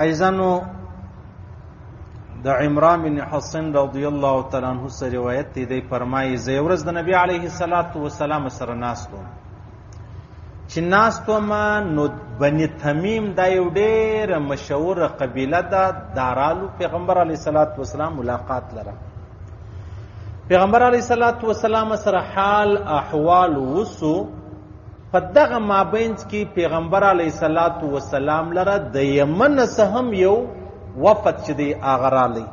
ایزنو د عمران بن حسین رضی الله تعالی عنہ سره روایت دی دی فرمایي زه ورځ د نبی علیه الصلاۃ والسلام سره ناستم چې ناستم نو بنی تمیم دا یو ډیر مشهور قبیله ده دارالو پیغمبر علیه الصلاۃ والسلام ملاقات لره پیغمبر علیه الصلاۃ والسلام سره حال احوال وسو په دغه مابینځ کې پیغمبر علیه الصلاة والسلام لره د یمن څخه هم یو وفد چې دی هغه رالی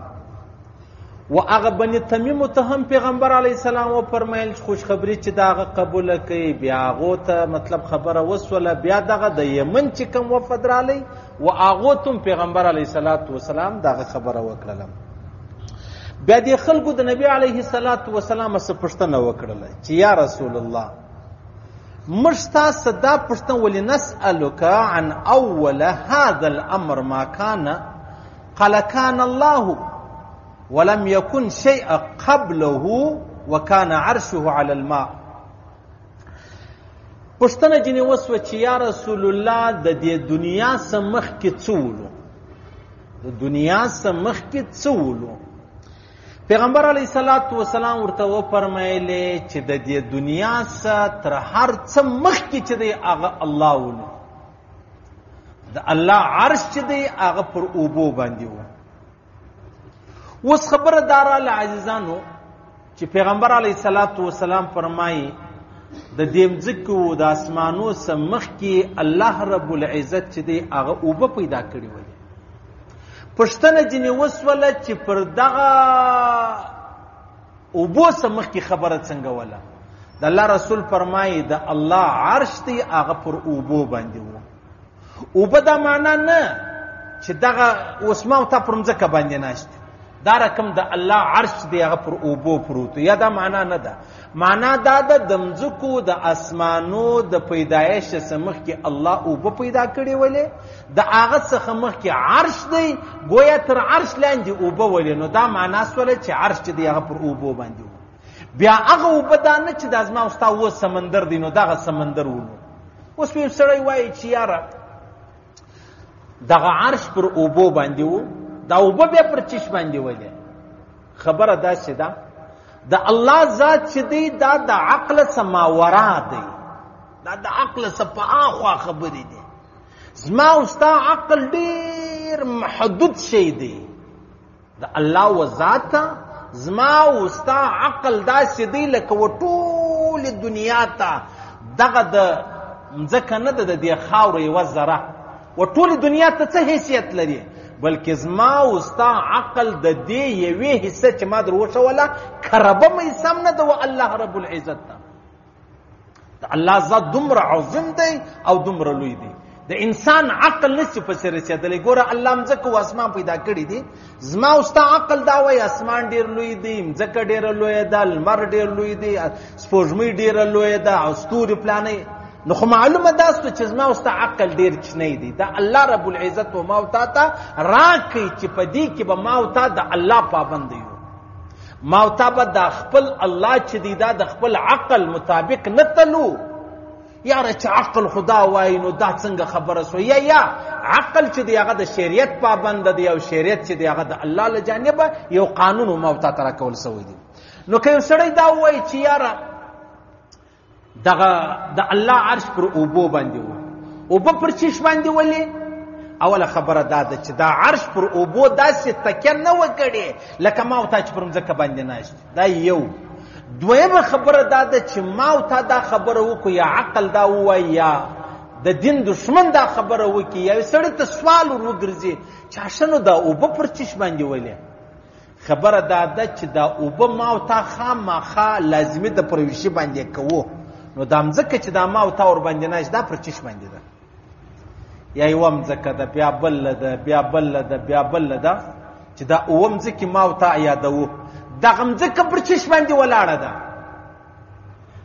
و هغه بني تمیم ته هم پیغمبر علی السلام و فرمایل خوشخبری چې داغه قبول کوي بیا هغه ته مطلب خبره وسوله بیا دغه د یمن چې کوم وفد رالی و هغه تم پیغمبر علی صلوات و سلام دغه خبره وکړه بیا د خلکو د نبی علیه الصلاۃ والسلام څخه پوښتنه وکړه چې یا رسول الله موږ ستاسو دا پوښتنه ولې نسألک عن اول هذا الامر ما كان قال كان الله ولم يكن شيء قبله وكان عرشه على الماء پښتنه جنې وسو چې یا رسول الله د دې دنیا سمخ کې څولو د دنیا سمخ کې څولو پیغمبر علیه الصلاۃ والسلام ورته و فرمایل چې د دې دنیا سره تر هر څه مخکې چې دی هغه الله ونه د الله عرش چې دی هغه پر اوبو باندې و اوس خبره دار له عزیزانو چې پیغمبر علیه الصلاۃ والسلام فرمایي د دې مځکه او د اسمانو سره مخکې الله رب العزت چې دی هغه اوبه پیدا کړی و پښتنه جنې وسوله چې پر دغه او بو سمخ کی خبره څنګه ولا د الله رسول فرمایي د الله عرش دی هغه پر او بو باندې وو او بدا معنا نه چې دغه اوسمه ته پر مځکه باندې ناشته دا رقم د الله عرش دی هغه پر اوبو پروت یا دا معنا نه ده معنا دا ده د مځکو د اسمانو د پیدایش سمخ کې الله اوبه پیدا کړي ولې د هغه څخه مخ کې عرش دی گویا تر عرش لاندې اوبه ولې نو دا معنا سول چې عرش دی هغه پر اوبو باندې بیا هغه اوبه دا نه چې د ازما او ستا و سمندر دی نو دغه سمندر ونه اوس یو سړی وایي چې یاره دغه عرش پر اوبو باندې وو دا اوبه بیا پر چش باندې ولې خبره دا څه ده د الله ذات چې دی دا د عقل سماورا دی دا د عقل سپاخوا خبرې دي زما او ستا عقل ډیر محدود شی دی د الله و ذات ته زما او ستا عقل داسې دی لکه و ټولې دنیا ته دغه د مځکه نه ده د دې خاورې یوه ذره و ټولې دنیا ته څه حیثیت لري بلکې زما او ستا عقل د دې یوې حصه چې ما در وښوله کربه مې سم نه ده و الله رب العزت ته الله ذات دومره عظیم دی او دومره لوی دی د انسان عقل نشي په سر رسیدلې ګوره الله مزکه او اسمان پیدا کړی دي زما او ستا عقل دا وای اسمان ډیر لوی دی مزکه ډیر لوی ده لمر ډیر لوی دی سپوږمۍ ډیر لوی ده او ستوري پلانې نو خو معلومه دا ست چې زما او ستا عقل ډیر کښنی دی دا الله رب العزت او ما او تا ته راکې چې په دې کې به ما او تا د الله پابند یو ما او تا به دا خپل الله چې دی دا د خپل عقل مطابق نه تلو یاره چې عقل خدا وای نو دا څنګه خبره سو یا یا عقل چې دی هغه د شریعت پابند دی او شریعت چې دی هغه د الله له جانبه یو قانون ما او تا تر کول سوی دی نو که یو سړی دا وای چې یاره دغه د الله عرش پر اوبو باندې و اوبه پر چیش باندې ولې اوله خبره دا ده چې دا عرش پر اوبو داسې تکیه نه وکړي لکه ما او تا چې پر مځکه باندې ناشت دا یو دویمه خبره دا ده چې ما او تا دا خبره وکړو یا عقل دا ووایي یا د دین دشمن دا خبره وکړي یا سړی ته سوال وګرځي چې شنو دا اوبه پر چیش باندې ولې خبره دا ده چې دا اوبه ما او تا خامخا لازمي د پرویشي باندې کوو نو دا مځکه چې دا ما او تا ور باندې ناش دا پر چش باندې ده یا یو مځکه ده بیا بل ده بیا بل ده بیا بل ده چې دا او مځکه ما او تا یادو دا مځکه پر چش باندې ولاړه ده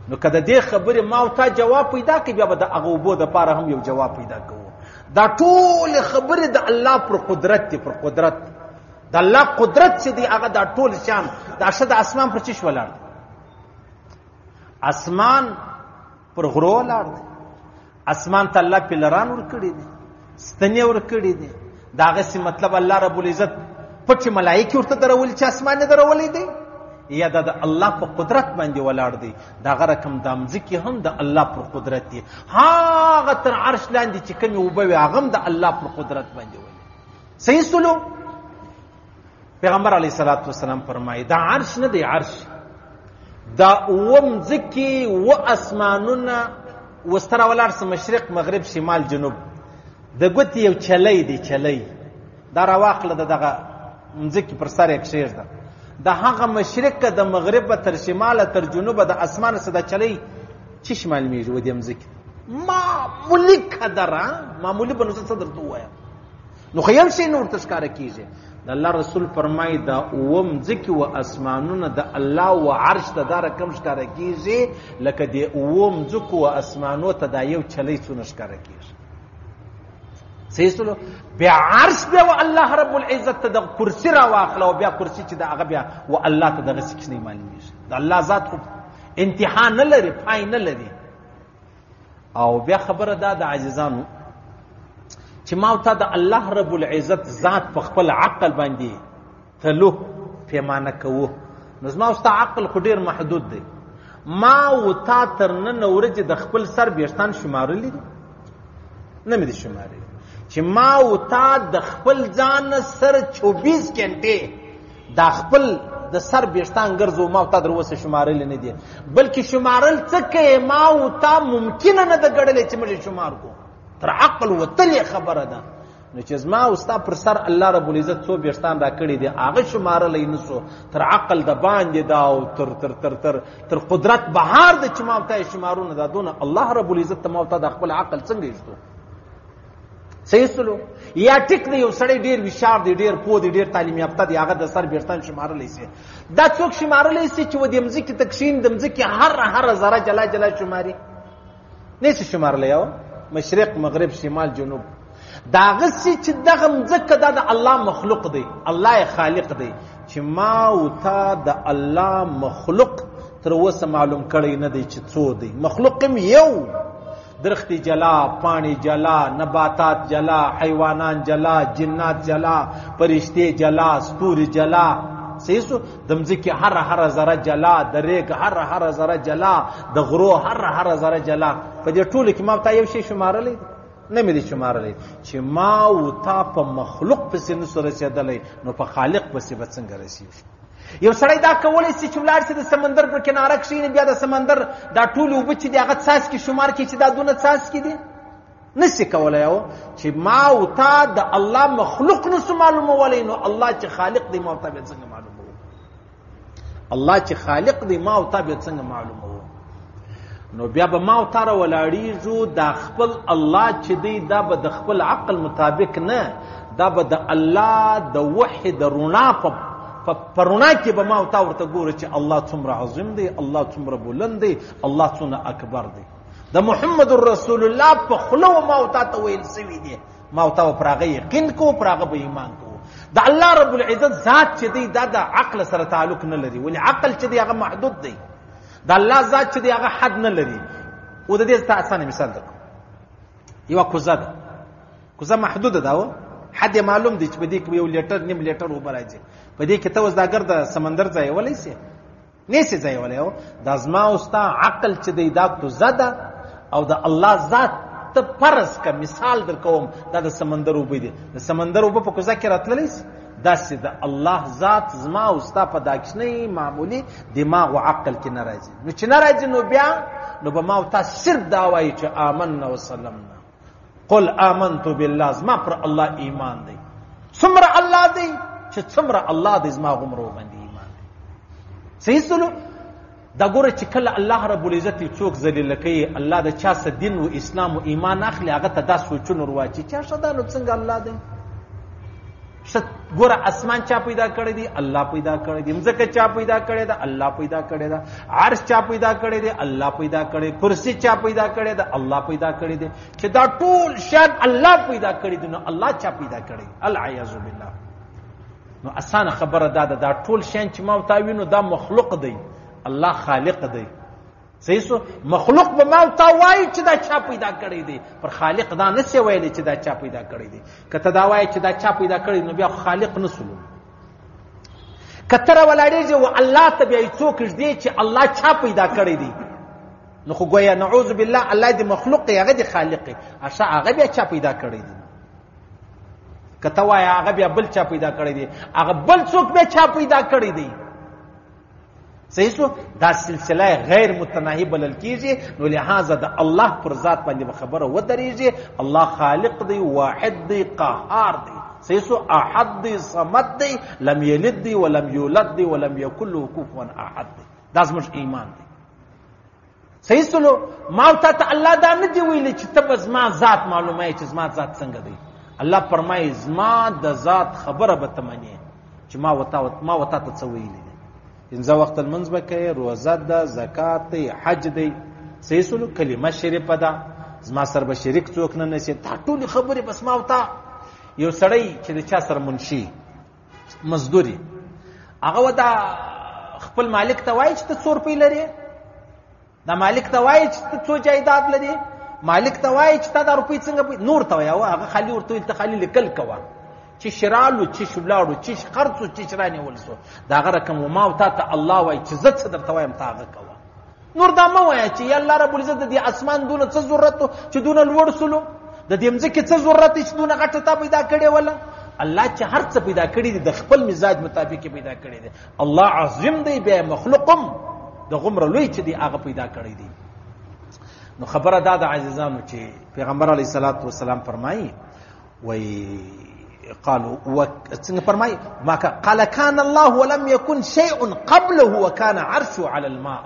نو کله دې خبره ما او تا جواب پیدا کړي بیا به د هغه وبو د پاره هم یو جواب پیدا کوو دا ټول خبره د الله پر قدرت دی پر قدرت د الله قدرت چې دی هغه دا ټول شان دا شد اسمان پر چش ولاړ اسمان پر غرو ولاړ دی اسمان ته الله پلران ور کړی دی ستنې ور کړی دی دا غسی مطلب الله رب العزت پټ ملائکه ورته درول چې اسمان نه درولې دی یا د الله په قدرت باندې ولاړ دی دا غره کم دامځکی هم د الله پر قدرت دی هاغه تر عرش لاندې چې کوم وبوي هغه هم د الله پر قدرت باندې وي صحیح سلو پیغمبر علی صلوات و سلام فرمایي دا عرش نه دی عرش دا اوم ځکه و اسمانونه وستره ولار سم مشرق مغرب شمال جنوب د ګوت یو چلې دی چلې دا راواخله دغه مځکه پر سر یک شیر ده د هغه مشرق د مغرب تر شمال تر جنوب د اسمان سره د چلی چې شمال میږي و دې مزکی معمولی قدره معمولی بنوسه صدر دوه نو خیال سي نور تشکار کیږي د الله رسول فرمای دا اوم ځکه و اسمانونه د الله او عرش ته دا رقم ښکار کیږي لکه د اوم ځکه و اسمانو ته دا یو چلی څونه ښکار کیږي صحیح سلو بیا عرش بیا و الله رب العزت ته د کرسی را واخله او بیا کرسی چې د هغه بیا و الله ته دغه څه نه معلومیږي د الله ذات خو انتها نه لري پای نه لري او بیا خبره دا د عزیزانو چې ما ته د الله رب العزت ذات په خپل عقل باندې تلو پیمانه کوو نو زما اوس عقل خو ډیر محدود دی ما او تا تر نن ورځ د خپل سر بیرتان شمارلی دي نه مې دي شمارلی چې ما او تا د خپل ځان سر 24 کېنټه دا خپل د سر بیشتان ګرځو ما تا در وسه شمارل نه دي بلکې شمارل څه کوي ما او تا ممکن نه د ګړل چې موږ شمار کو تر عقل وتل خبره ده نو چې زما او ستا پر سر الله رب العزت څو بیشتان را کړی دي هغه شمارل نه سو تر عقل د باندې دا او تر تر تر تر تر قدرت بهار د چې ما او تا شمارونه دا دونه الله رب العزت ما او تا د خپل عقل څنګه یشتو صحیح سلو یا ټیک دی یو سړی ډیر وشار دی ډیر پو دی ډیر تعلیم یافته دی هغه د سر بیرتن شمارلې سي دا څوک شمارلې سي چې و دې مزکی تکشین د مزکی هر هر ذره جلا جلا شماري نه سي شمارلې یو مشرق مغرب شمال جنوب دا غسی چې دغه مزکه دا د الله مخلوق دی الله خالق دی چې ما او تا د الله مخلوق تر اوسه معلوم کړی نه دی چې څو دی مخلوق یو درخت جلا پانی جلا نباتات جلا حیوانان جلا جنات جلا پرشته جلا ستور جلا سیسو دمزکی هر هر ذره جلا د ریګ هر هر ذره جلا د غرو هر هر ذره جلا په دې ټول کې ما ته یو شی شمارلې نه مې شمارلې چې ما او تا په مخلوق پسې نسو رسیدلې نو په خالق پسې به څنګه رسیږي یو سړی دا کولی شي چې ولاړ شي د سمندر پر کناره کښېني بیا د سمندر دا ټولې اوبه چې دي هغه څاڅکي شمار کړي چې دا دونه څاڅکي دي نشي کولی او چې ما او تا د الله مخلوق نسو معلومولی نو الله چې خالق دی ما او تا بیا څنګه معلوموو الله چې خالق دی ما او تا بیا څنګه معلوموو نو بیا به ما او تاره ولاړیږو دا خپل الله چې دی دا به د خپل عقل مطابق نه دا به د الله د وحی د رونا په په رونا کې به ما او تا ورته ګوره چې الله څومره عظیم دی الله څومره بلند دی الله څومره اکبر دی د محمد رسول الله په خوله ما او تا ته ویل سوي دی ما او تا پر هغه یقین کو پر هغه به ایمان کو د الله رب العزت ذات چې دی دا د عقل سره تعلق نه لري ولې عقل چې دی هغه محدود دی د الله ذات چې دی هغه حد نه لري او د دې ته اسانه مثال درکو یو کوزه ده کوزه محدوده ده او حد معلوم دی چې په دې کې یو لیټر نیم لیټر اوبه راځي په دې کې ته اوس دا ګرد سمندر ځای ولې سي نه سي ځای ولې او د ازما او ستا عقل چې دی دا کوزه ده او د الله ذات ته فرض کا مثال درکوم دا د سمندر اوبه دي د سمندر اوبه په کوزه کې راتللی سي داسې د الله ذات زما او ستا په داکشنې معمولی دماغ او عقل کې نه راځي نو چې نه راځي نو بیا نو به ما او تاسو صرف دا وایي چې آمنا وسلمنا قل آمنت بالله زما پر الله ایمان دی څومره الله دی چې څومره الله دی زما غمرو باندې ایمان دی صحیح سلو دا ګوره چې کله الله رب العزت یو څوک ذلیل کوي الله د چا څه دین او اسلام او ایمان اخلي هغه ته دا سوچونه ورواچي چا شدا نو څنګه الله دی ګوره اسمان چا پیدا کړی دی الله پیدا کړی دی مځکه چا پیدا کړی ده الله پیدا کړی ده عرش چا پیدا کړی دی الله پیدا کړی کرسی چا پیدا کړی ده الله پیدا کړی دی چې دا ټول شاید الله پیدا کړی دی نو الله چا پیدا کړی العیاذ بالله نو اسانه خبره دا ده دا ټول شیان چې ما او تا وینو دا مخلوق دی الله خالق دی صحیح سو مخلوق به ما او تا وایي چې دا چا پیدا کړی دی پر خالق دا نه سی ویلی چې دا چا پیدا کړی دی که ته دا وایې چې دا چا پیدا کړی نو بیا خالق نه سلو که ته راولاړېږې و الله ته بیا یې څوک ږدې چې الله چا پیدا کړی دی نو خو ګویا نعوذ بالله الله دې مخلوق دی هغه دې خالق دی هغه بیا چا پیدا کړی دی کته وای هغه بیا بل چا پیدا کړی دی هغه بل څوک به چا پیدا کړی دی صحیح سو دا سلسله غیر متناهی بلل کیږي نو لہذا د الله پر ذات باندې خبره و درېږي الله خالق دی واحد دی قهار دی صحیح سو احد دی صمد دی لم یلد دی ولم یولد دی ولم یکن له کفوا احد دی دا زموږ ایمان دی صحیح سلو ما او ته الله دا نه دی ویلی چې ته به زما ذات معلومه چې زما ذات څنګه دی الله فرمایي زما د ذات خبره به ته منې چې ما وتا ما وتا ته څه ویلی دی پنځه وخت لمونځ به کوې روزه ده زکات دی حج دی صحیح سلو کلمه شریفه ده زما سره به شریک څوک نه نشي دا ټولې خبرې بس ما او ته یو سړی چې د چا سره منشي مزدوري هغه ودا خپل مالک ته وایي چې ته څور پی لري دا مالک ته وایي چې ته څو جایداد لري مالک ته وایي چې تا دا روپۍ څنګه پی نور ته وایي هغه خالی ورته ته خالی لیکل کوه چې شرالو چې شبلاړو چې خرڅو چې شرانه ولسو دا غره کوم ما او تا ته الله وایي چې زت صدر ته وایم تا هغه کوه نور دا مه وایه چې یا الله رب العزت د دې اسمان دونه څه ضرورت چې دونه لوړ سلو د دې مځکې څه ضرورت چې دونه غټه تا پیدا کړې ولا الله چې هر څه پیدا کړی دی د خپل مزاج مطابق پیدا کړی دی الله عظیم دی به مخلوقم د غمر لوی چې دی هغه پیدا کړی دی نو خبره دا د عزیزانو چې پیغمبر علی صلوات و سلام فرمایي وي قالوا وك... فرماي ما كان قال كان الله ولم يكن شيء قبله وكان عرشه على الماء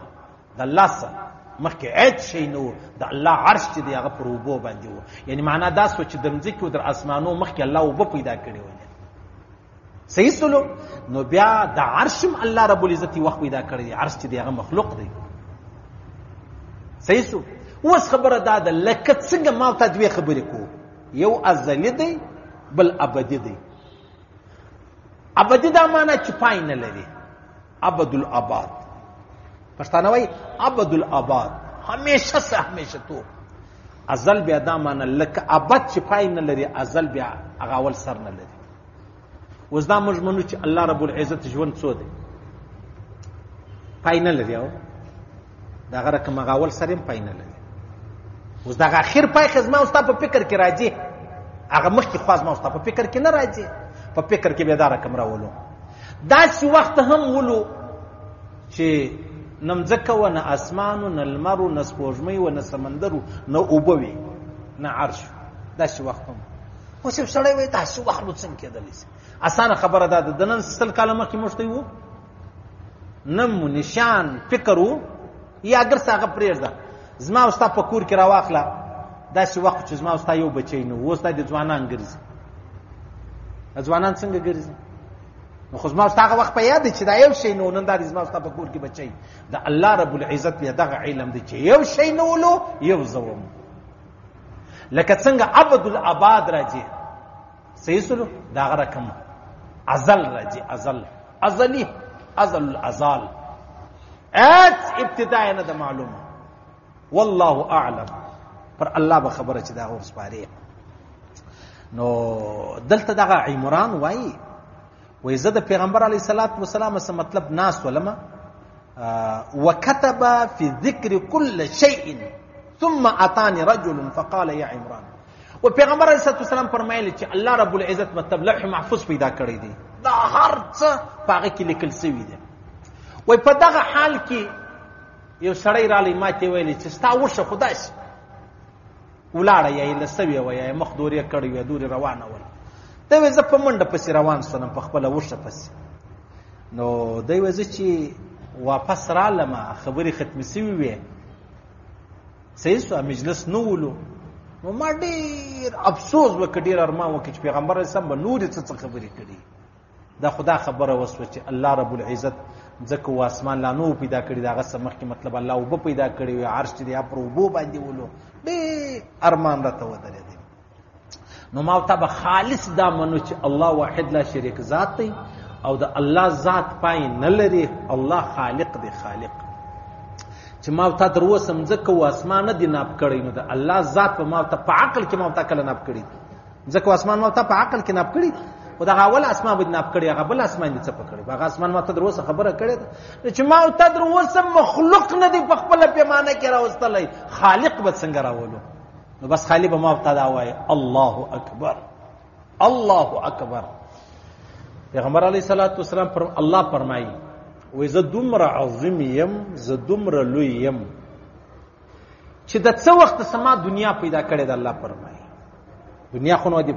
ده الله سره مخکې هیڅ شی نه و د الله عرش چې دی هغه پر اوبو باندې و یعنی معنا دا سو چې د مځکې او د اسمانو مخکې الله اوبه پیدا کړې وې صحیح سلو نو بیا د عرشم الله رب العزت وخت پیدا کړی دی عرش چې دی هغه مخلوق دی صحیح سو اوس خبره دا ده لکه څنګه ما ته دوې خبرې کو یو ازلی دی بل ابدی دی ابدی دا معنی چې پای نه لري ابد الاباد پښتانه وای ابد الاباد همیشه سه همیشه تو ازل بیا دا معنی لکه ابد چې پای نه لري ازل بیا هغه اول سر نه لري اوس دا موږ منو چې الله رب العزت ژوند څو دی پای نه لري او دغه رقم هغه اول سر هم پای نه لري اوس دغه اخر پای خو زما اوس په فکر کې راځي هغه مخکې خو زما اوس په فکر کې نه راځي په فکر کې به دا رقم راولو داسې وخت هم ولو چې نه مځکه و نه اسمانو نه لمرو نه سپوږمۍ و نه سمندرو نه اوبه وي نه عرش داسې وخت هم اوس یو سړی وایي داسې وخت نو څنګه کېدلی شي اسانه خبره ده د نن سل کاله مخکې موږ ته وو نم نشان فکر وو یا اگر څه هغه پرېږده زما او ستا په کور کې راواخله داسې وخت چې زما او ستا یو بچی نه اوس دا د ځوانان ګرځي ځوانان څنګه ګرځي نو خو زما او ستا هغه وخت په یاد چې دا یو شی نه نن دا زما او ستا په کور کې بچی د الله رب العزت بیا دغه علم دی چې یو شی نه ولو یو زوم لکه څنګه عبد الاباد راځي صحیح سره دا غره کوم ازل راځي ازل ازلی ازل الازال ات ابتداء نه ده معلومه والله اعلم پر الله به خبره چې دا ورس پاره نو دلته دغه عمران وای وای زه د پیغمبر علی صلوات و سلام سره مطلب ناس ولما وكتب في ذكر كل شيء ثم اتاني رجل فقال يا عمران و پیغمبر علیه الصلاه والسلام فرمایلی چې الله رب العزت مطلب لوح محفوظ پیدا کړی دی دا هر څه پاغه کې لیکل شوی دی وای په دغه حال کې یو سړی را لې ماته ویل چې ستا ورشه خدای سي ولاړه یې لسوي وای مخ دورې کړی وې دورې روانه ول ته وې زه په منډه پسې روان سنم په خپل ورشه پسې نو دوی وځي چې واپس را لمه خبرې ختمې سوي وې صحیح سو مجلس نو ولو نو ما ډیر افسوس وکړ ډیر ارمان وکړ چې پیغمبر اسلام به نور څه څه خبرې کړي دا خدا خبره وسوه چې الله رب العزت ځکه و اسمان لا نو پیدا کړی دا غسه مخکې مطلب الله وب پیدا کړی وي عرش دې پر وبو باندې ولو ډیر ارمان راته ودرې دي نو ما ته به خالص دا منو چې الله واحد لا شریک ذات دی او د الله ذات پای نه لري الله خالق دی خالق چې ما ته درو سمځکه او اسمان نه دی ناب کړی نو د الله ذات په ما ته په عقل کې ما ته کله ناب کړی ځکه اسمان ما ته په عقل کې ناب کړی او دا اول اسمان باندې ناب کړی هغه بل اسمان دې څه پکړی هغه اسمان ما ته درو خبره کړی چې ما ته درو سم مخلوق نه دی په خپل پیمانه کې راوستلای خالق به څنګه راولو نو بس خالی به ما ته دا وای الله اکبر الله اکبر پیغمبر علی صلوات والسلام پر الله فرمایي وې زه دومره عظیم یم زه دومره لوی یم چې د څه وخت سما دنیا پیدا کړې د الله فرمایي دنیا خو نو دی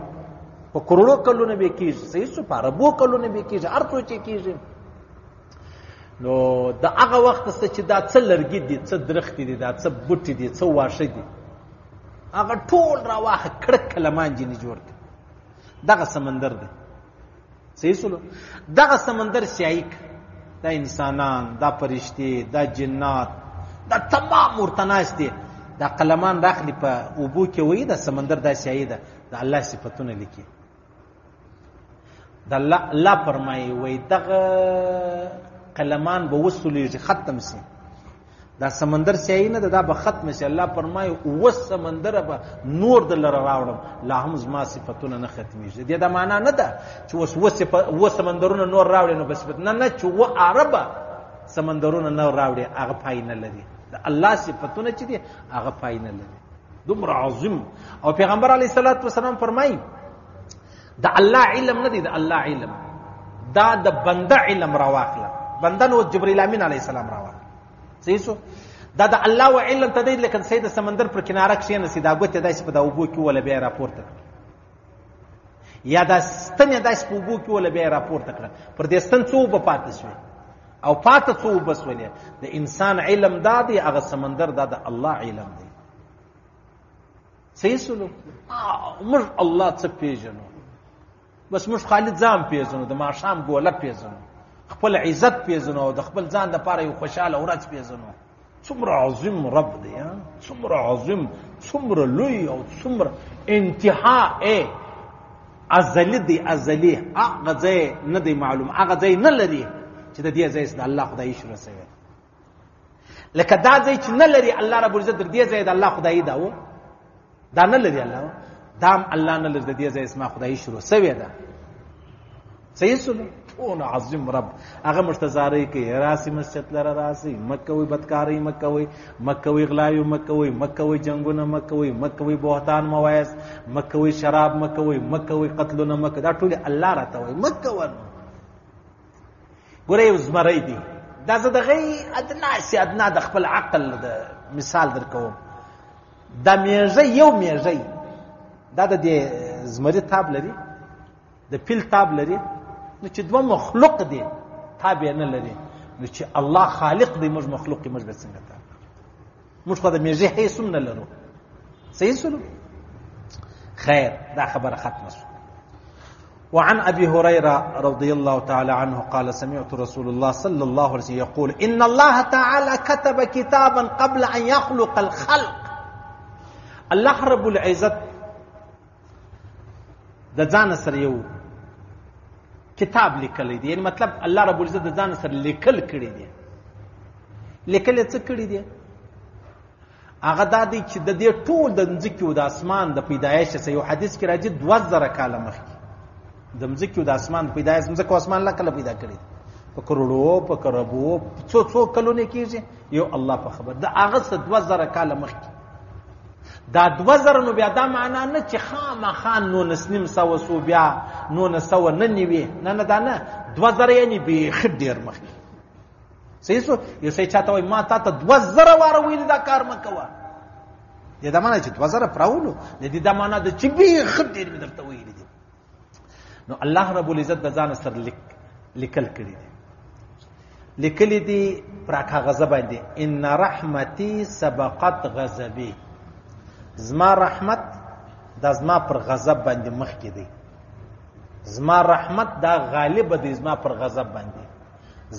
په کروڑو کلونه به کیږي سې سو پاره بو کلونه به کیږي ارتو چې کیږي نو د هغه وخت څخه چې دا څه لرګي دي څه درخت دي دا څه بوټي دي څه واښه دي هغه ټول راواخه کړک کلمان جنې جوړ کړ دغه سمندر دی صحیح سولو دغه سمندر سیاهی دا انسانان دا پرشتي دا جنات دا تمام مرتناس دي دا قلمان راخلی په اوبو کې وای دا سمندر دا سیاهی ده دا الله صفاتونه لیکي د الله الله فرمایي وای دغه قلمان به وسولېږي ختم سي دا سمندر سیاهی نه ده دا به ختم شي الله فرمایي اوه سمندره به نور د لره راوړم لا هم زما صفتونه نه ختمېږي دې دا معنا نه ده چې اوس اوه سمندرونه نور راوړي نو به صفت نه نه چې اوه عربه سمندرونه نه راوړي هغه پای نه لري د الله صفتونه چې دي هغه پای نه لري دومره عظیم او پیغمبر علیه الصلاۃ والسلام فرمایي د الله علم نه دی د الله علم دا د بنده علم راواخله بنده نو جبرئیل امین علی السلام راواخله صحیح شو دا د الله و علم ته دی لکه سید سمندر پر کناره کې نه سیدا ګوته داسې په دا وبو کې ولا بیا راپورته یا دا ستنه داسې په وبو کې ولا بیا راپورته کړه پر دې ستن څو په پاتې شوی او پاتې څو بسولې د انسان علم دا دی هغه سمندر دا د الله علم دی څه یې سلوک دی موږ الله څه پیژنو بس موږ خالد ځان پیژنو د ماښام ګوله پیژنو خپل عزت پیژنو او د خپل ځان لپاره یو خوشاله ورځ پیژنو څومره عظیم رب دی څومره عظیم څومره لوی او څومره انتها ای ازلی دی ازلی هغه ځای نه دی معلوم هغه ځای نه لري چې د دې ځای د الله خدای شروع شوی لکه دا ځای چې نه لري الله رب العزت در دې ځای د الله خدای دا و دا نه لري الله دام الله نه لري د دې ځای اسما خدای شروع سوی ده صحیح سولو اون عظیم رب هغه مشتزاری کې راسی مسجد لره راسی مکه وي بدکاری مکه وي مکه وي غلاوی مکه وي مکه وي جنگونه مکه وي مکه وي بهتان مواعظ مکه وي شراب مکه وي مکه وي قتلونه مکه دا ټول الله راته وي مکه ونه ګوره یو زمری دی دا زه د غي ادنا سي ادنا د خپل عقل د مثال درکوم دا میږي یو میږي دا د زمری تاب لري د پیل تاب لري نو چې دوه مخلوق دي تاب نه لري نو چې الله خالق دی موږ مخلوق موږ به څنګه موږ خو د میږي هیڅ نه لرو صحیح سلو خير دا خبر ختمه شو وعن أبي هريرة رضي الله تعالى عنه قال سمعت رسول الله صلى الله عليه وسلم يقول إن الله تعالى كتب كتابا قبل أن يخلق الخلق الله رب العزت د ځان سره یو کتاب لیکل دی یعنی مطلب الله رب العزت د ځان سره لیکل کړی دی لیکل څه کړی دی هغه دا دی چې د دې ټول د ځمکې او د اسمان د پیدایش سره یو حدیث کې راځي 2000 کال مخکې د ځمکې او د اسمان پیدایش ځمکه او اسمان لا کله پیدا کړی په کروڑو په کربو څو څو کلونه کیږي یو الله په خبر د هغه څه 2000 کال مخکې دا دوه زره نو بیا دا معنا نه چې خامخا نولس نیم سوه سو بیا نولس سوه نه نوي نه نه دا نه دوه زره یعنې بیخي ډېر مخکې صحیح سو یو سړی چاته وایي ما تا ته دوه زره واره ویلي دا کار مه کوه د دا معنا چې دوه زره پراولو د دې دا معنا ده چې بیخي ډېر مې درته ویلي دي نو الله رب العزت د ځان سره لیک لیکل کړی دی لیکل دی پر کاغذ باندې ان رحمتي سبقت غضبي زما رحمت د زما پر غضب باندې مخ کې دی زما رحمت دا غالب دی زما پر غضب باندې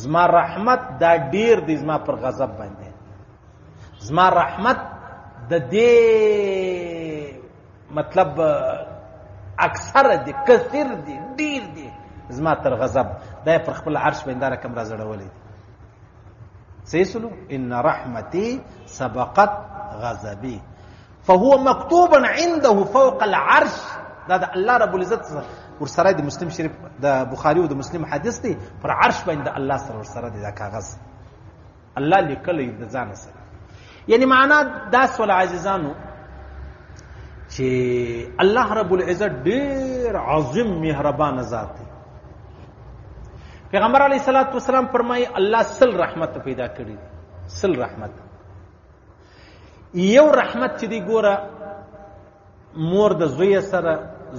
زما رحمت دا ډیر دی زما پر غضب باندې زما رحمت د دې مطلب اکثر دي کثیر دي ډیر دي زما تر غضب دا پر خپل عرش باندې رقم را زړولې دي سيسلو ان رحمتي سبقت غضبي فهو مكتوبا عنده فوق العرش دا, دا الله رب العزت ورسره د مسلم شریف د بخاری او د مسلم حدیث دی پر عرش باندې الله سره ورسره دی دا کاغذ الله لیکلی د ځان سره یعنی معنا دا سول عزیزانو چې الله رب العزت ډیر عظیم مهربان ذات دی پیغمبر علی صلوات و سلام فرمایي الله سل رحمت پیدا کړی سل رحمت یو رحمت چې دی ګوره مور د زوی سره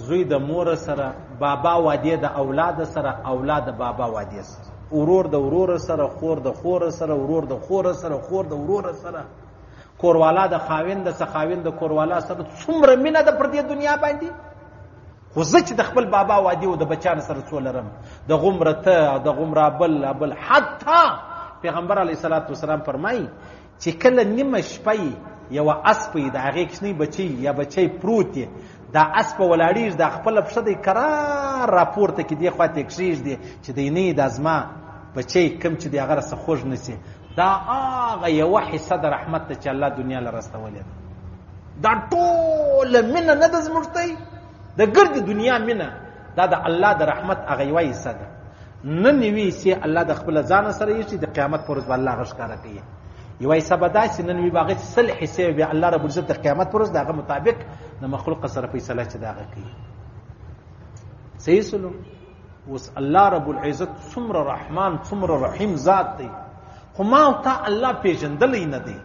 زوی د مور سره بابا وادي د اولاد سره اولاد د بابا وادي سره ورور د ورور سره خور د خور سره ورور د خور سره خور د ورور سره کوروالا د خاوند د سخاوند د کوروالا سره څومره مینه د پر دې دنیا باندې خو زه چې د خپل بابا وادي او د بچان سره څو لرم د غمره ته او د غمره بل بل حتی پیغمبر علی صلوات و سلام فرمایي چې کله نیمه شپه یې یوه اسپۍ د هغې کوچنی بچی یا بچی پروت دی دا اسپه ولاړېږي دا خپله پښه دی کرار راپورته کړي دې خوا ته یې کښېږدي چې دی نه دا زما بچی کوم چې دی هغه راسه خوږ نه سي دا هغه یوه حصه د رحمت ده چې الله دنیا له رستولې ده دا ټوله مینه نه ده زموږ دی د ګردې دنیا مینه دا د الله د رحمت هغه یوه حصه ده نه نیوی سي الله د خپل ځان سره یې چې د قیامت پر ورځ الله غشکاره کوي یو حساب داسې نن وی باغې سل حساب به الله رب عزت د قیامت پر ورځ دغه مطابق د مخلوق سره فیصله چې داغه کوي صحیح سلو اوس الله رب العزت څومره رحمان څومره رحیم ذات دی خو ما او تا الله پیژندلی نه دی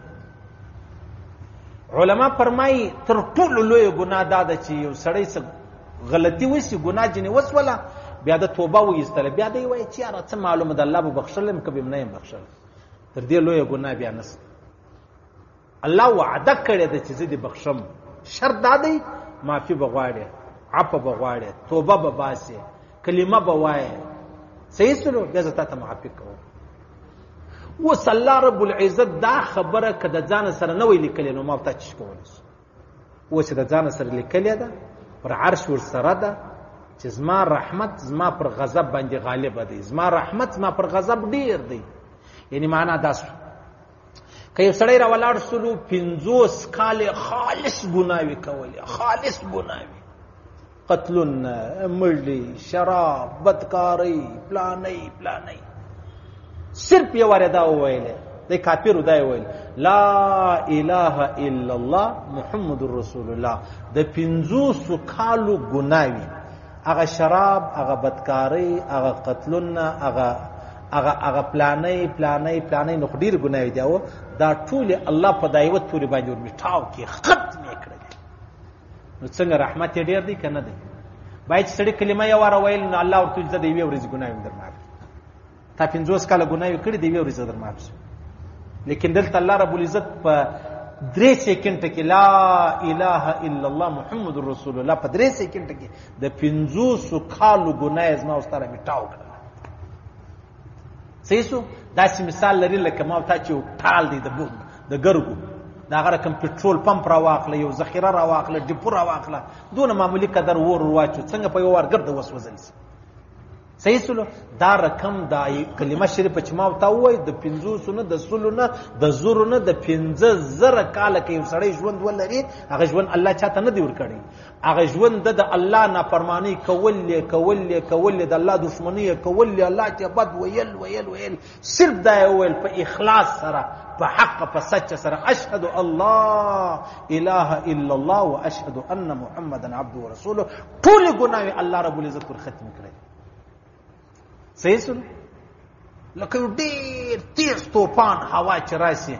علما فرمایي تر ټولو لوی ګناه دا ده چې یو سړی څه غلطي وسی ګناه جنې وسوله بیا د توبه وایستله بیا دی وایي چې یاره څه معلومه ده الله به بخښلم که به نه یم بخښل تر دې لویه ګناه بیا نسته الله وعده کړې ده چې زه دې بخښم شرط دا دی معافي به غواړې عفه به غواړې توبه به باسې کلمه به وایې صحیح سره بیا زه تا ته معافي کوم اوس الله رب العزت دا خبره که د ځان سره نه وی لیکلې نو ما ته چی کولی شو اوس د ځان سره لیکلې ده پر عرش ور سره ده چې زما رحمت زما پر غضب باندې غالب دی زما رحمت زما پر غضب ډیر دی یعنی معنا دا که یو سړی را ولاړ سلو پنځوس کال خالص ګناوي کولې خالص ګناوي قتلونه مړلی شراب بدکاری پلانې پلانې صرف یو واره دا وویل د کافر دا ویل لا اله الا الله محمد رسول الله د پنځوس کالو ګناوي هغه شراب هغه بدکاری هغه قتلونه هغه هغه هغه پلانې پلانې پلانې نو ډیر ګناوي دی او دا ټول الله په دایو توري باندې ور میټاو کې ختم کړل نو څنګه رحمت یې ډیر دی کنه دی باید سړی کلمه یې واره ویل نو الله ورته دې وی ورځ ګناوي درمار تا پنځوس کاله ګناوې کړې دی یو ورځ در معاف شي لیکن دلته الله رب العزت په درې سکند کې لا اله الا الله محمد رسول الله په درې سکند کې د پنځوس کالو ګناه زما او ستاره میټاو کړ صحیح سو داسې مثال لري لکه ما تا چې ټال دی د بوم د ګرګو دا غره کم پټرول پمپ را واخله یو ذخیره را واخله ډیپو را واخله دونه معمولی قدر ور واچو څنګه په یو ور ګرد وسوځل سي صحیح سلو دا رقم دا کلمه شریفه چې ما تا وای د 500 نه د سلو نه د زرو نه د 15000 کال کې یو سړی ژوند ولري هغه ژوند الله چاته نه دی ورکړي هغه ژوند د الله نافرمانی کول کول کول د الله دښمنی کول الله ته بد ویل ویل ویل صرف دا یې وویل په اخلاص سره په حق په سچ سره اشهد الله اله الا الله واشهد ان محمدا عبده ورسوله ټول ګناوي الله رب العزت پر ختم کړی صحیح سن لکه ډیر تیز توپان هوا چې راشي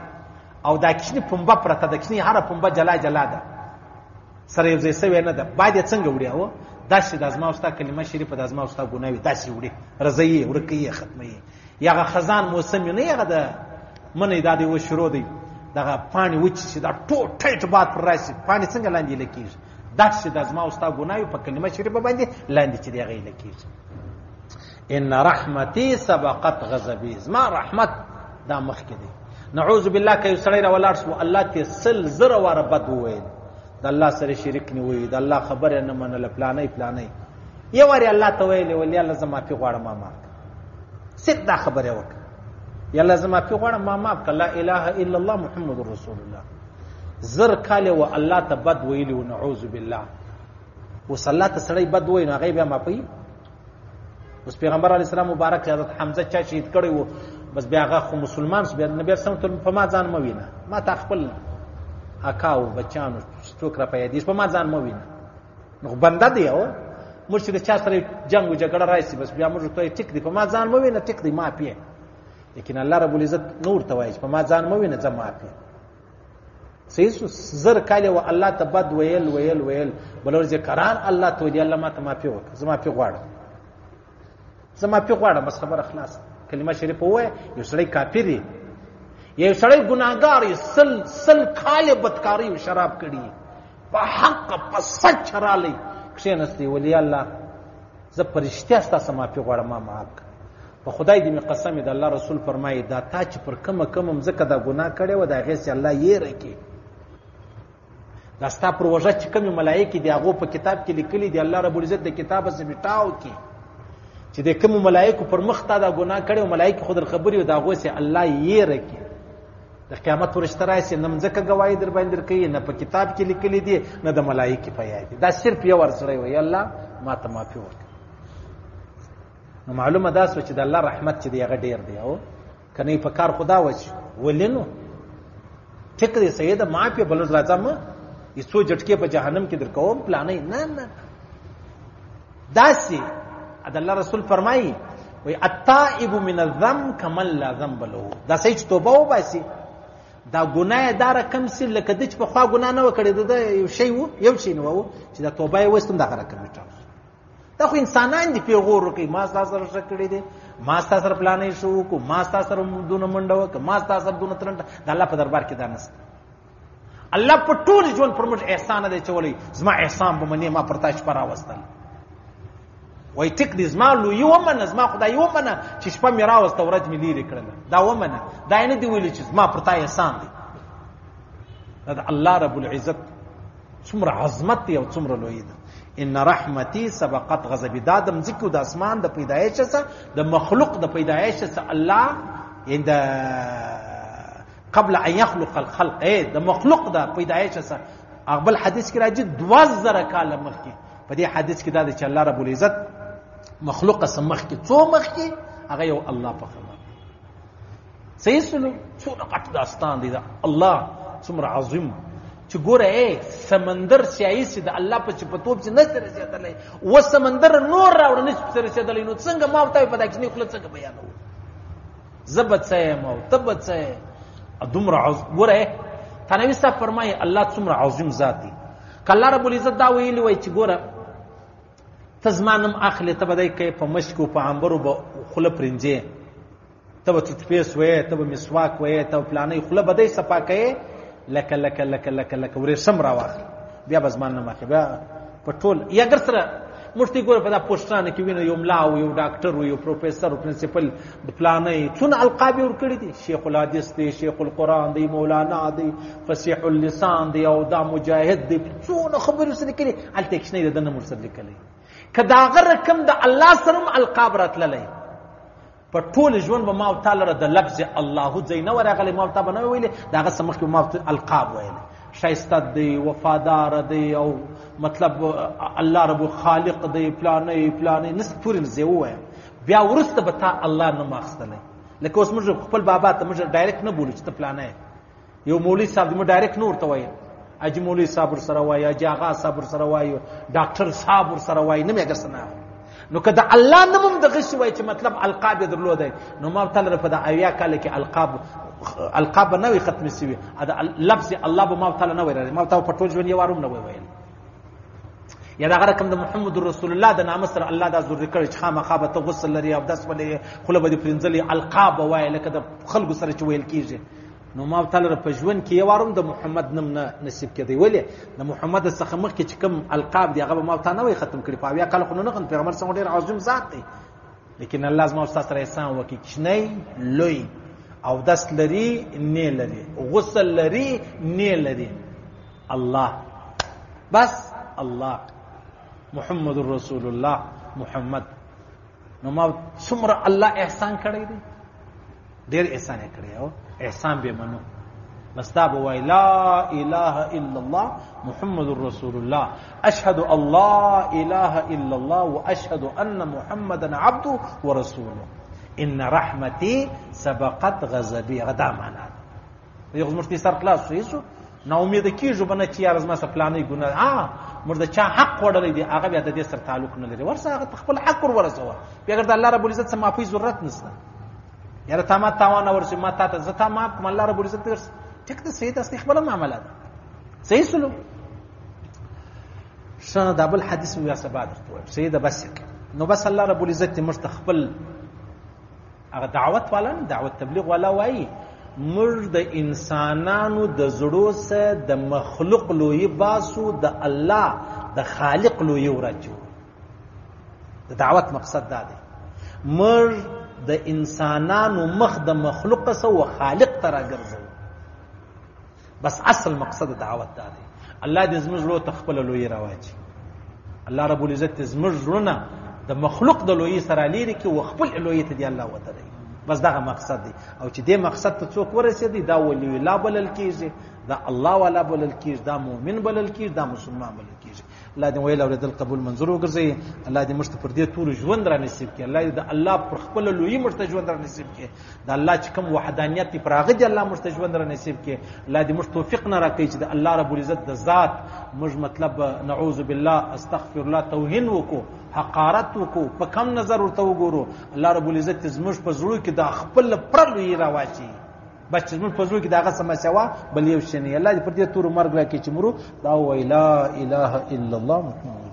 او دا کښنی پنبه پرته د کښنی هر پنبه جلا جلا ده سره یو ځای سوی نه ده باید یې څنګه وړی او داسې د ازما اوستا کلمه شریفه د ازما اوستا ګناوي داسې وړي رضایي ورکه یې ختمه یې یغه خزان موسم نه یغه د منې دا دی و شروع دی دغه پانی وچ چې دا ټوټ ټیټ باد پر راشي پانی څنګه لاندې لکیږي داسې د ازما اوستا ګناوي په کلمه شریفه باندې لاندې چې دی غي لکیږي ان رحمتي سبقت غضبي زما رحمت دا مخ کې دی نعوذ بالله کې سړی را ولاړ شو الله ته سل زره واره بد وویل د الله سره شریک نه وي د الله خبره نه منله پلانې پلانې یو واری الله ته ویلې ولې الله زما په غواړه ما مات صرف دا خبره وکړه یلا زما په غواړه ما مات کړه لا اله الا الله محمد رسول الله زر کاله و الله ته بد ویلو نعوذ بالله وصلات سړی بد وینو هغه بیا ما پي اوس پیغمبر علی السلام مبارک حضرت حمزه چا شهید کړی وو بس بیا هغه خو مسلمان شو بیا نبی سم ته په ما ځان مو وینه ما تا خپل اکاو بچانو څوک را پیدا دي په ما ځان مو وینه نو بنده دی او موږ چې چا سره جنگ او جګړه راځي بس بیا موږ ته ټیک دی په ما ځان مو وینه ټیک دی ما پیه لیکن الله رب العزت نور ته وایي په ما ځان مو وینه ځم ما پیه سیسو زر کاله و الله ته بد ویل ویل ویل بلور زه قرار الله ته دی الله ما ته معافي وک زما په غواړه زما په غواړه بس خبر اخلاص کلمه شریف وای یو سړی کافر دی یو سړی ګناګار سل سل کاله بدکاری او شراب کړي په حق په سچ را لې کښینستی ولی الله زه پرشتیا ستاسو معافي غواړم ما معاف په خدای دې مې قسم د الله رسول فرمایي دا تا چې پر کومه کومه مځکه دا ګناه کړې وه د هغې سې الله یېره کړي دا ستا پر وژه چې کومې ملایکې دي هغو په کتاب کې لیکلي دي الله رب العزت د کتابه سې مټاو کړي چې د کومو ملایکو پر مخ تا دا ګناه کړې او ملایکې خو در خبرې او د هغو سې الله یېره کړي د قیامت ورشته راشي نه مځکه ګواهي در باندې کوي نه په کتاب کې لیکلي دي نه د ملایکې په یاد دي دا صرف یو ورسره وي الله ما ته معافي وکړي نو معلومه دا سو چې د الله رحمت چې دی هغه ډیر دی او کنه په کار خدا وچ ولینو ټیک دی سید ما په بل راځم یسو جټکه په جهنم کې در کوم پلانې نه نه داسي د الله رسول فرمایي وي التائب من الذنب کمن لا ذنب له دا سې توبه وباسي دا ګناه دا رقم سي لکه د په خوا ګناه نه وکړي دا یو شی وو یو شی نه وو چې دا توبه یې وستم دا رقم ټاو دا خو انسانان دي پیغور کوي ما تاسو سره شک کړی دي ما تاسو سره پلانې شو کو ما تاسو سره دونه منډه وک ما تاسو سره دونه ترنټ د الله په دربار کې دا نست الله په ټول ژوند پر موږ احسان دی چولې زما احسان به منې ما پر تاسو پر راوستل وای ټیک دې زما لو یو منه زما خدای یو منه چې شپه مې راوسته ورځ مې لري کړل دا و منه دا نه دی ویل چې زما پر تاسو احسان دی دا الله رب العزت څومره عظمت دی او څومره لوی دی ان رحمتي سبقت غضبي دا د مځکو د اسمان د پیدایش څخه د مخلوق د پیدایش څخه الله ان د قبل ان يخلق الخلق اي د مخلوق د پیدایش څخه اقبل حدیث کې راځي 2000 کال مخکې په دې حدیث کې دا چې الله رب العزت مخلوق سمخ کې څو مخ کې هغه یو الله په خبر صحیح سلو څومره غټ داستان دی دا الله څومره عظیم چې ګوره اے سمندر سیاهي سي د الله په چپتوب چې نشته رسیدلې و سمندر نور راوړ نشته رسیدلې نو څنګه ما ته په دکې نه خپل څنګه بیانو زبد سه مو تبد سه دومره عظیم ګوره تنوي صاحب فرمایي الله څومره عظیم ذات دی کله رب العزت دا ویلی وای چې ګوره تزمانم اخلي ته بدای کې په مشکو په عنبرو به خله پرنجه ته به ټوټ پیس وې ته به مسواک وې ته پلانې خله بدې صفا کې لکه لکه لکه لکه لکه ورسم راوخ بیا بزمان نه مخه بیا په ټول یا ګر سره مرتي ګور په دا پوسټرانه کې ویني یو ملا او یو ډاکټر او یو پروفیسور او پرنسپل د پلانې څون القاب ور کړی دي شیخ الحدیث دی شیخ القران دی مولانا دی فصیح اللسان دی او دا مجاهد دی څون خبرې سره کړي الته کې نه دنه مرسل کړي کدا غره کم د الله سره القاب راتللې په ټول ژوند به ما او تعالی د لفظ الله ځای نه ورغلی ما او تا به نه ویلې د هغه څه مخکې ما القاب ویلې شایسته دی وفادار دی او مطلب الله رب خالق دی پلانې پلانې نس پورې زه وایم بیا ورسته به تا الله نه ماخستلې لکه اوس موږ خپل بابا ته موږ ډایرکټ نه بولو چې ته پلانې یو مولوی صاحب مو ډایرکټ نور ته وایي اجي مولوی صاحب سره وایي اجي آغا صاحب سره وایي ډاکټر صاحب سره وایي نه مې درسنه نو که د الله نوم هم دغه شي وای چې مطلب القاب درلود نو ما تعالی په د اویا کال کې القاب القاب نه وي ختم شي دا لفظ الله به ما تعالی نه ویل ما تعالی په ټول ژوند یې وارم نه ویل یا دا غره کوم د محمد رسول الله د نام سره الله دا زور کړی چې خامخا به ته غسل لري او داس ولې خله به پرنځلې القاب وای لکه د خلکو سره چې ویل کیږي نو ما تعالی په ژوند کې یو وارم د محمد نوم نه نصیب کېدی ولې د محمد څخه مخکې چې کوم القاب دی هغه ما ته نه وي ختم کړی په بیا کله خو نه غن پیغمبر څنګه ډیر عظیم ذات دی لیکن الله زما استاد سره احسان وکړي کښنی لوی او دس لري نه لري غسل لري نه لري الله بس الله محمد رسول الله محمد نو ما څومره الله احسان کړی دی ډیر احسان یې کړی او احسان به منو بس دا به وای لا اله الا الله محمد رسول الله اشهد الله اله الا الله واشهد ان محمدا عبده ورسوله ان رحمتي سبقت غضبي غدا معنا یو زموږ دې سر خلاص شو هیڅو نا امید کیږو بنه چې یار زما سره پلانې ګناه ها موږ د چا حق وړلې دي هغه بیا د دې سره تعلق نه لري ورسره هغه خپل حق ور ورسوه بیا ګر د الله رب العزت سم معافي ضرورت نشته یاره تا ما تاوان ورسې ما تا ته زه تا معاف کوم الله رب العزت درس ټیک ته سید است خپل معاملات صحیح سلو شنه دا بل حدیث ویا سبا درته سید بس نو بس الله رب العزت مرتخبل هغه دعوت والا نه دعوت تبلیغ والا وایي موږ د انسانانو د زړو سره د مخلوق لوی باسو د الله د خالق لوی ورچو د دعوت مقصد دا دی موږ د انسانانو مخ د مخلوق سره خالق تر ګرځو بس اصل مقصد دعوت دا دی الله دې زموږ لو تخپل لوی راواچي الله رب العزت زموږ لونه د مخلوق د لوی سره لري کې و خپل لوی ته دی الله وتعالى بس دغه مقصد دی او چې دې مقصد ته څوک ورسېدي دا ولي لا بلل کیږي دا الله والا بلل کیږي دا مؤمن بلل کیږي دا مسلمان بلل کیږي الله دې ویل اوریدل قبول منظور وګرځي الله دې موږ ته پر دې تور ژوند را نصیب کړي الله دې د الله پر خپل لوی موږ ته ژوند را نصیب کړي د الله چې کوم وحدانیت دی پر هغه دې الله موږ ته ژوند را نصیب کړي الله دې موږ توفیق نه راکړي چې د الله رب العزت د ذات موږ مطلب نعوذ بالله استغفر الله توهین وکړو حقارت وکړو په کم نظر ورته وګورو الله رب العزت زموږ په زړه کې د خپل پر لوی راواچي بس چې زموږ په زړه کې دا غسه مسیا وا بل یو شنه الله دې پر دې تور مرګ راکې چې مرو دا ویلا اله الا الله محمد